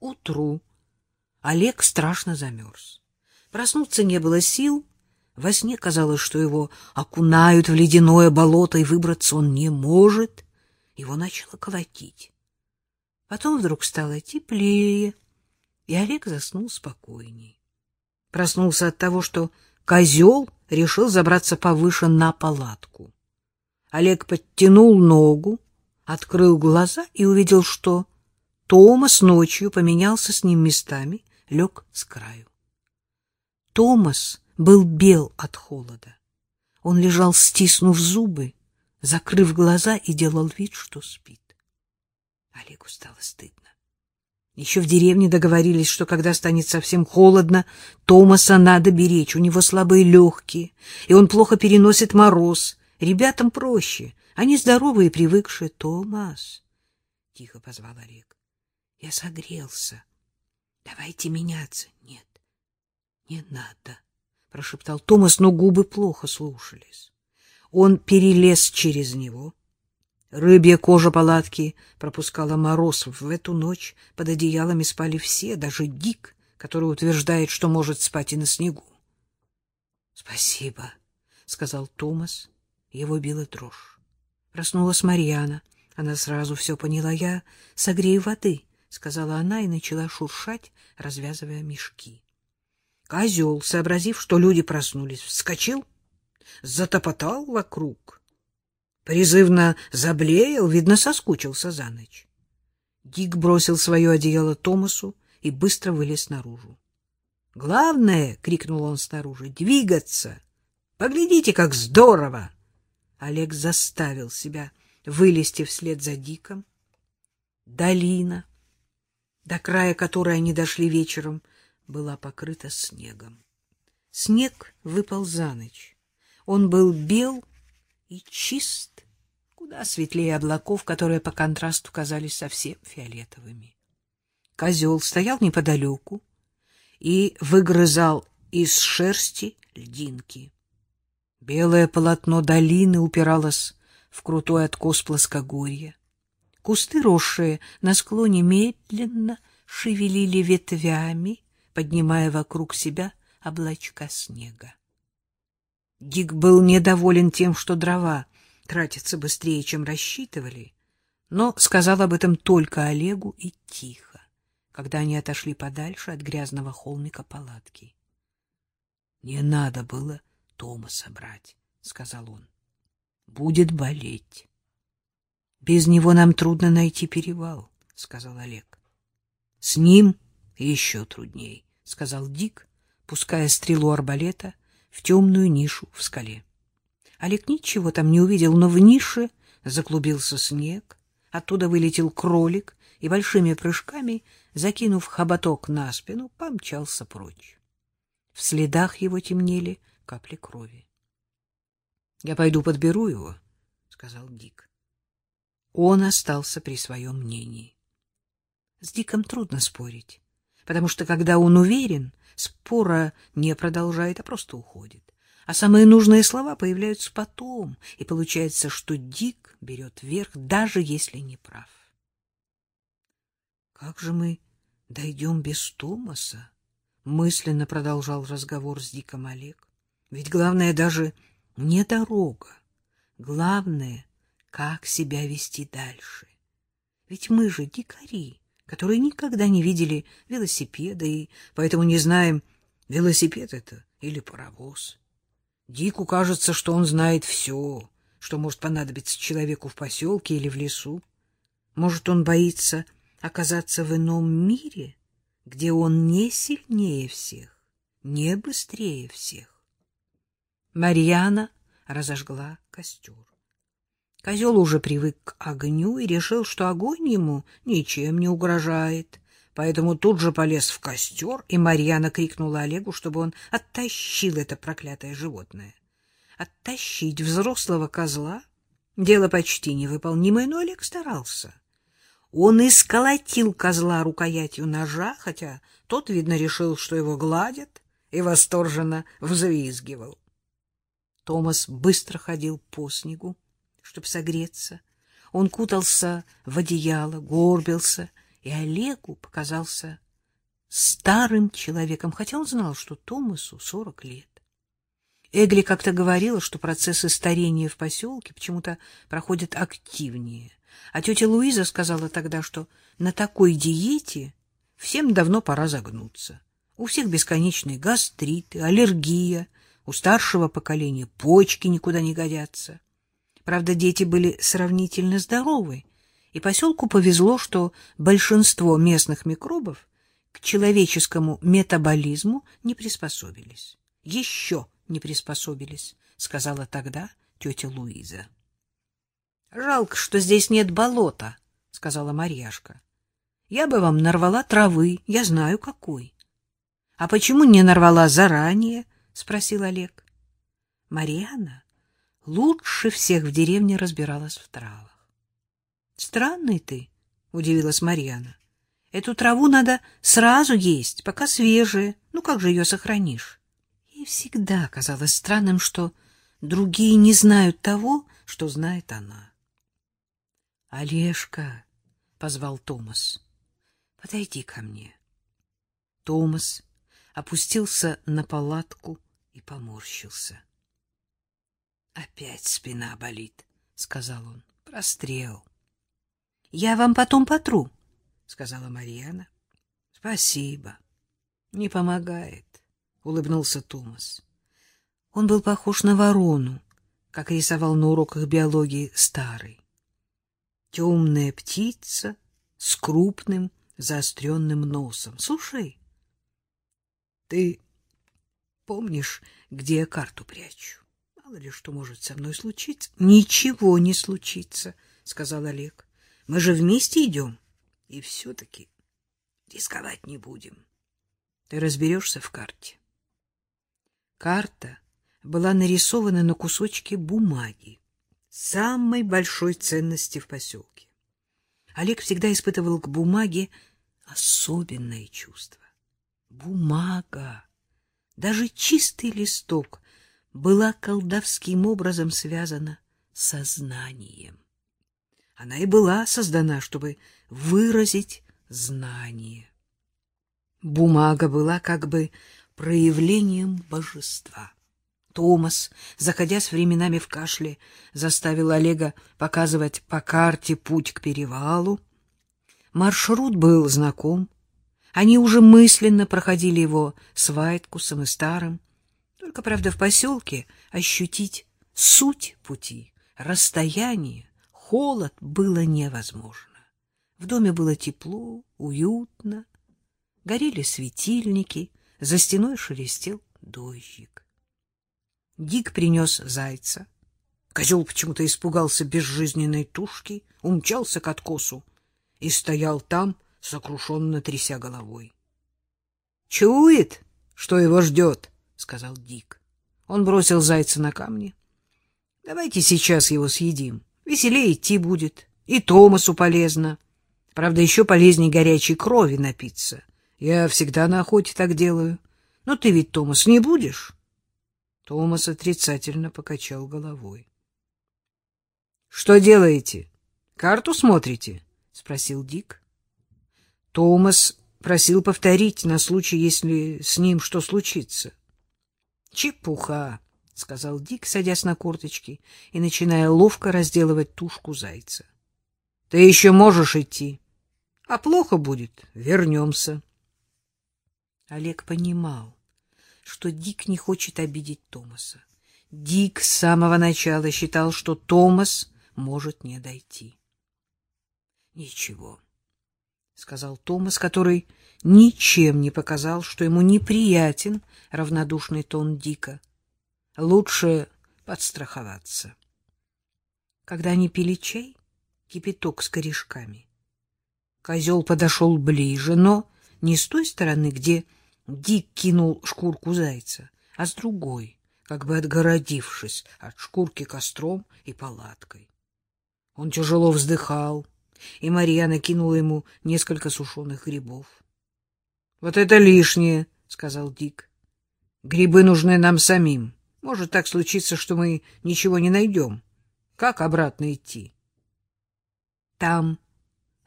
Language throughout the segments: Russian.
утру Олег страшно замерз. Проснуться не было сил. Во сне казалось, что его окунают в ледяное болото, и выбраться он не может. Его начало колотить. Потом вдруг стало теплее, и Олег заснул спокойней. Проснулся от того, что козел решил забраться повыше на палатку. Олег подтянул ногу, открыл глаза и увидел, что Томас ночью поменялся с ним местами, лег с краю. Томас был бел от холода. Он лежал, стиснув зубы, закрыв глаза и делал вид, что спит. Олегу стало стыдно. Еще в деревне договорились, что когда станет совсем холодно, Томаса надо беречь, у него слабые легкие, и он плохо переносит мороз. Ребятам проще, они здоровые и привыкшие. Томас, — тихо позвал Олег, — я согрелся. Давайте меняться. Нет, не надо, — прошептал Томас, но губы плохо слушались. Он перелез через него. Рыбья кожа палатки пропускала мороз. В эту ночь под одеялами спали все, даже Дик, который утверждает, что может спать и на снегу. — Спасибо, — сказал Томас. Его била дрожь. Проснулась Марьяна. Она сразу все поняла. — Я согрею воды, — сказала она и начала шуршать, развязывая мешки. Козел, сообразив, что люди проснулись, вскочил, затопотал вокруг. Призывно заблеял, видно, соскучился за ночь. Дик бросил свое одеяло Томасу и быстро вылез наружу. — Главное, — крикнул он снаружи, — двигаться. Поглядите, как здорово! Олег заставил себя вылезти вслед за Диком. Долина, до края которой они дошли вечером, была покрыта снегом. Снег выпал за ночь. Он был бел и чист, куда светлее облаков, которые по контрасту казались совсем фиолетовыми. Козел стоял неподалеку и выгрызал из шерсти льдинки. Белое полотно долины упиралось в крутой откос плоскогорья. Кусты, росшие на склоне, медленно шевелили ветвями, поднимая вокруг себя облачка снега. Дик был недоволен тем, что дрова тратятся быстрее, чем рассчитывали, но сказал об этом только Олегу и тихо, когда они отошли подальше от грязного холмика палатки. — Не надо было Томаса брать, — сказал он. — Будет болеть. — Без него нам трудно найти перевал, — сказал Олег. — С ним еще трудней, — сказал Дик, пуская стрелу арбалета в темную нишу в скале. Олег ничего там не увидел, но в нише заклубился снег, оттуда вылетел кролик и большими прыжками, закинув хоботок на спину, помчался прочь. В следах его темнели капли крови. — Я пойду подберу его, — сказал Дик. Он остался при своем мнении. С Диком трудно спорить, потому что, когда он уверен, спора не продолжает, а просто уходит. А самые нужные слова появляются потом, и получается, что Дик берет верх, даже если не прав. «Как же мы дойдем без Томаса?» — мысленно продолжал разговор с Диком Олег. «Ведь главное даже не дорога. Главное, как себя вести дальше. Ведь мы же дикари которые никогда не видели велосипеда и поэтому не знаем, велосипед это или паровоз. Дику кажется, что он знает все, что может понадобиться человеку в поселке или в лесу. Может, он боится оказаться в ином мире, где он не сильнее всех, не быстрее всех. Марьяна разожгла костер. Козел уже привык к огню и решил, что огонь ему ничем не угрожает. Поэтому тут же полез в костер, и Марьяна крикнула Олегу, чтобы он оттащил это проклятое животное. Оттащить взрослого козла — дело почти невыполнимое, но Олег старался. Он исколотил козла рукоятью ножа, хотя тот, видно, решил, что его гладят, и восторженно взвизгивал. Томас быстро ходил по снегу, чтобы согреться. Он кутался в одеяло, горбился и Олегу показался старым человеком, хотя он знал, что Томасу сорок лет. Эгли как-то говорила, что процессы старения в поселке почему-то проходят активнее. А тетя Луиза сказала тогда, что на такой диете всем давно пора загнуться. У всех бесконечные гастриты, аллергия, у старшего поколения почки никуда не годятся. Правда, дети были сравнительно здоровы, и поселку повезло, что большинство местных микробов к человеческому метаболизму не приспособились. Еще не приспособились, сказала тогда тетя Луиза. Жалко, что здесь нет болота, сказала Марьяшка. Я бы вам нарвала травы, я знаю какой. А почему не нарвала заранее? спросил Олег. Марьяна лучше всех в деревне разбиралась в травах. Странный ты, удивилась Марьяна. Эту траву надо сразу есть, пока свежая. Ну как же ее сохранишь? И всегда казалось странным, что другие не знают того, что знает она. — Олежка, — позвал Томас, — подойди ко мне. Томас опустился на палатку и поморщился. — Опять спина болит, — сказал он. — Прострел. — Я вам потом потру, — сказала Марьяна. — Спасибо. Не помогает. — улыбнулся Томас. Он был похож на ворону, как рисовал на уроках биологии старый. Темная птица с крупным заостренным носом. Слушай, ты помнишь, где я карту прячу? Мало ли что может со мной случиться. Ничего не случится, — сказал Олег. Мы же вместе идем, и все-таки рисковать не будем. Ты разберешься в карте. Карта была нарисована на кусочке бумаги, самой большой ценности в поселке. Олег всегда испытывал к бумаге особенное чувство. Бумага, даже чистый листок, была колдовским образом связана со знанием. Она и была создана, чтобы выразить знание. Бумага была как бы проявлением божества. Томас, заходясь временами в кашле, заставил Олега показывать по карте путь к перевалу. Маршрут был знаком. Они уже мысленно проходили его с Вайткусом и Старым. Только, правда, в поселке ощутить суть пути, расстояние, холод было невозможно. В доме было тепло, уютно, горели светильники — за стеной шелестел дождик. Дик принес зайца. Козел почему-то испугался безжизненной тушки, умчался к откосу и стоял там, сокрушенно тряся головой. — Чует, что его ждет, — сказал Дик. Он бросил зайца на камни. — Давайте сейчас его съедим. Веселее идти будет. И Томасу полезно. Правда, еще полезнее горячей крови напиться. Я всегда на охоте так делаю. Но ты ведь, Томас, не будешь? Томас отрицательно покачал головой. — Что делаете? Карту смотрите? — спросил Дик. Томас просил повторить на случай, если с ним что случится. — Чепуха, — сказал Дик, садясь на корточки и начиная ловко разделывать тушку зайца. — Ты еще можешь идти. А плохо будет — вернемся. Олег понимал, что Дик не хочет обидеть Томаса. Дик с самого начала считал, что Томас может не дойти. — Ничего, — сказал Томас, который ничем не показал, что ему неприятен равнодушный тон Дика. Лучше подстраховаться. Когда они пили чай, кипяток с корешками, козел подошел ближе, но не с той стороны, где Дик кинул шкурку зайца, а с другой, как бы отгородившись от шкурки костром и палаткой. Он тяжело вздыхал, и Марьяна кинула ему несколько сушеных грибов. — Вот это лишнее, — сказал Дик. — Грибы нужны нам самим. Может так случиться, что мы ничего не найдем. Как обратно идти? — Там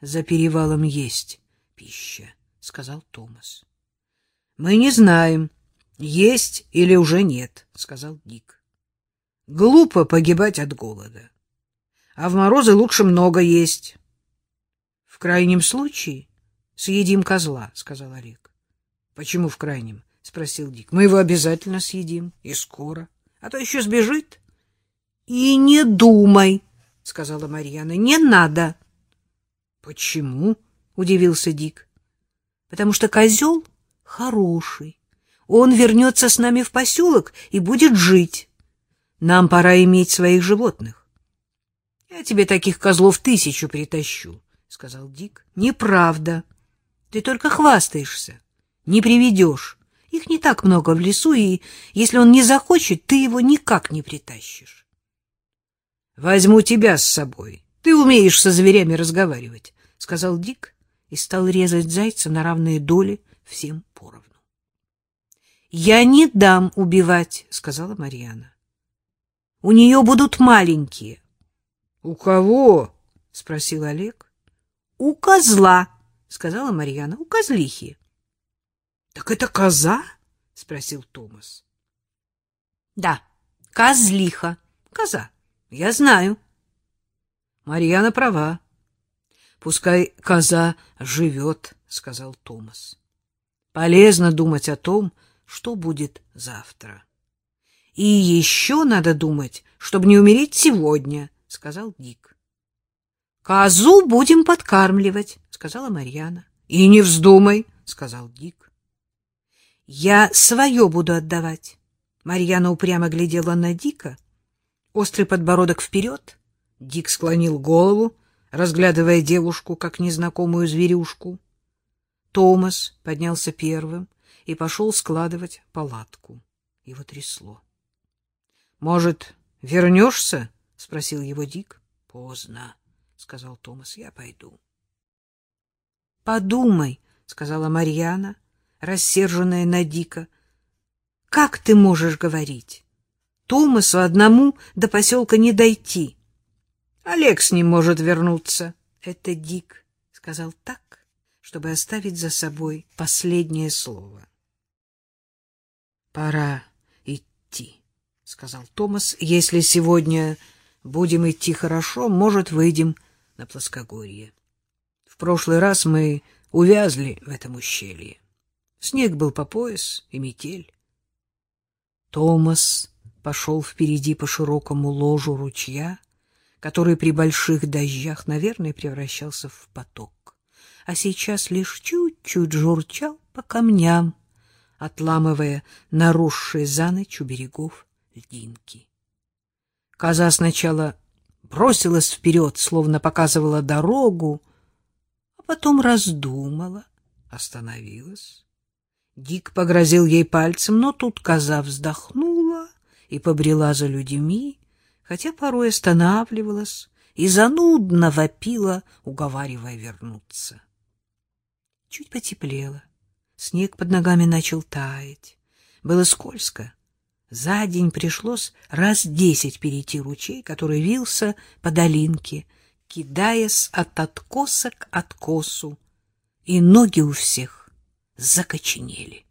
за перевалом есть пища, — сказал Томас. — Мы не знаем, есть или уже нет, — сказал Дик. — Глупо погибать от голода. А в морозы лучше много есть. — крайнем случае съедим козла, — сказал Олег. — Почему в крайнем? — спросил Дик. — Мы его обязательно съедим, и скоро. А то еще сбежит. — И не думай, — сказала Марьяна, — не надо. — Почему? — удивился Дик. — Потому что козел хороший. Он вернется с нами в поселок и будет жить. Нам пора иметь своих животных. — Я тебе таких козлов тысячу притащу, — сказал Дик. — Неправда. Ты только хвастаешься. Не приведешь. Их не так много в лесу, и если он не захочет, ты его никак не притащишь. — Возьму тебя с собой. Ты умеешь со зверями разговаривать, — сказал Дик и стал резать зайца на равные доли всем поровну. — Я не дам убивать, — сказала Марьяна. — У нее будут маленькие. — У кого? — спросил Олег. — У козла, — сказала Марьяна. — У козлихи. — Так это коза? — спросил Томас. — Да, козлиха, коза. Я знаю. Марьяна права. Пускай коза живет, сказал Томас. Полезно думать о том, что будет завтра. И еще надо думать, чтобы не умереть сегодня, сказал Дик. Козу будем подкармливать, сказала Марьяна. И не вздумай, сказал Дик. Я свое буду отдавать. Марьяна упрямо глядела на Дика, острый подбородок вперед. Дик склонил голову, разглядывая девушку, как незнакомую зверюшку. Томас поднялся первым и пошел складывать палатку. Его трясло. — Может, вернешься? — спросил его Дик. — Поздно, — сказал Томас. — Я пойду. — Подумай, — сказала Марьяна, рассерженная на Дика. — Как ты можешь говорить? Томасу одному до поселка не дойти. Олег с ним может вернуться. Это Дик сказал так, чтобы оставить за собой последнее слово. Пора идти, сказал Томас. Если сегодня будем идти хорошо, может, выйдем на плоскогорье. В прошлый раз мы увязли в этом ущелье. Снег был по пояс и метель. Томас пошел впереди по широкому ложу ручья, который при больших дождях, наверное, превращался в поток, а сейчас лишь чуть-чуть журчал по камням, отламывая наросшие за ночь у берегов льдинки. Коза сначала бросилась вперед, словно показывала дорогу, а потом раздумала, остановилась. Дик погрозил ей пальцем, но тут коза вздохнула и побрела за людьми, хотя порой останавливалась и занудно вопила, уговаривая вернуться. Чуть потеплело, снег под ногами начал таять. Было скользко. За день пришлось раз десять перейти ручей, который вился по долинке, кидаясь от откоса к откосу, и ноги у всех закоченели.